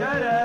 Tere.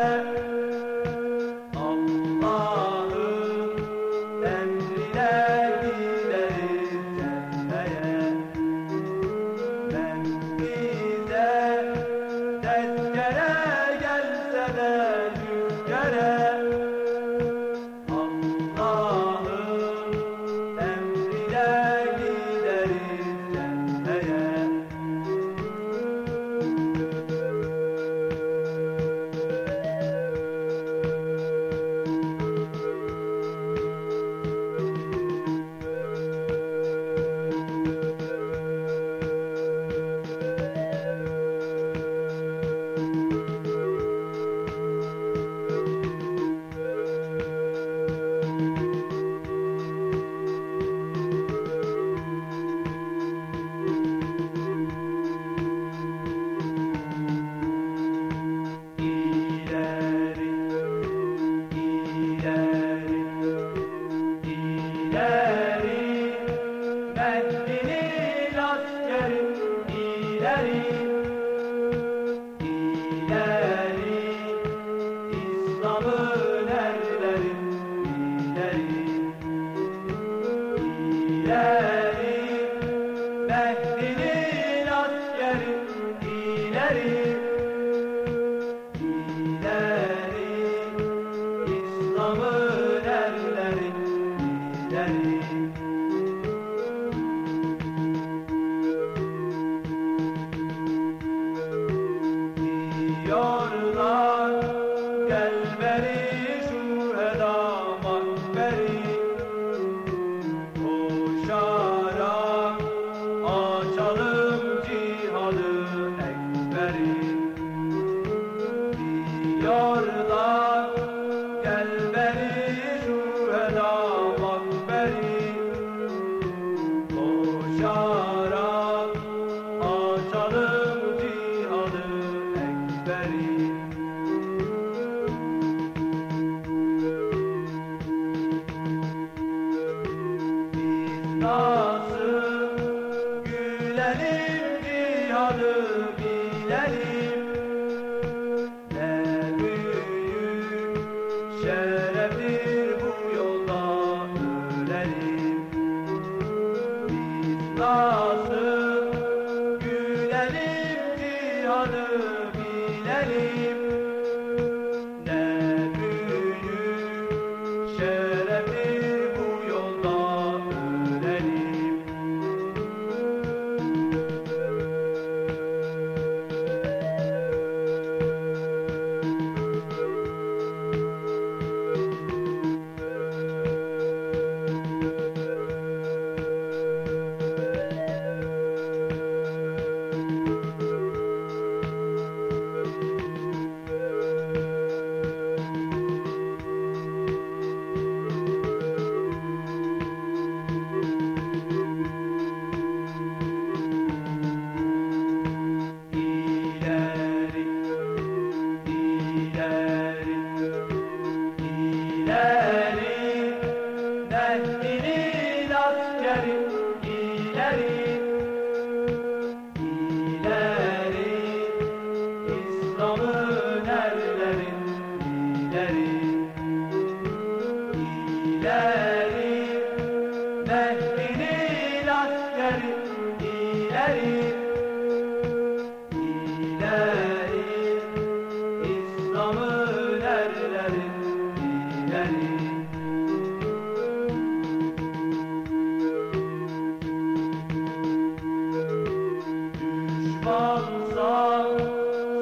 rehberim nasıl gülelim cihanı bilelim Ne büyük şereftir bu yolda ölelim Biz nasıl gülelim cihanı الأليم. manzar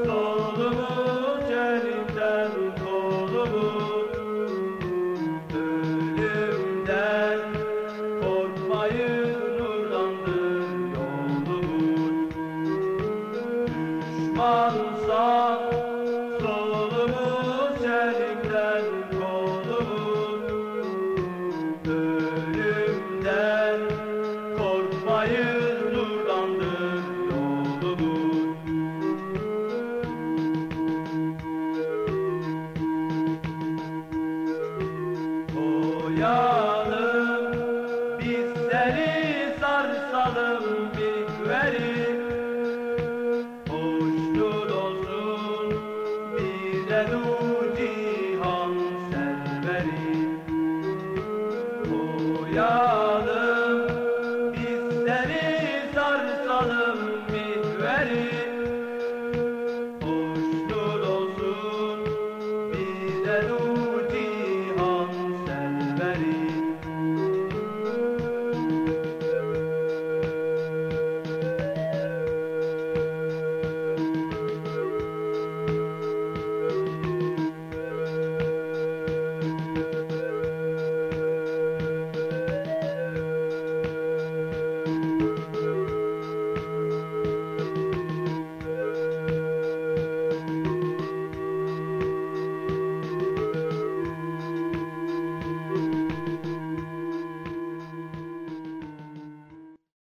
Dolu mu celimden Ölümden korkmayın nurlandır yolumun Düşman love.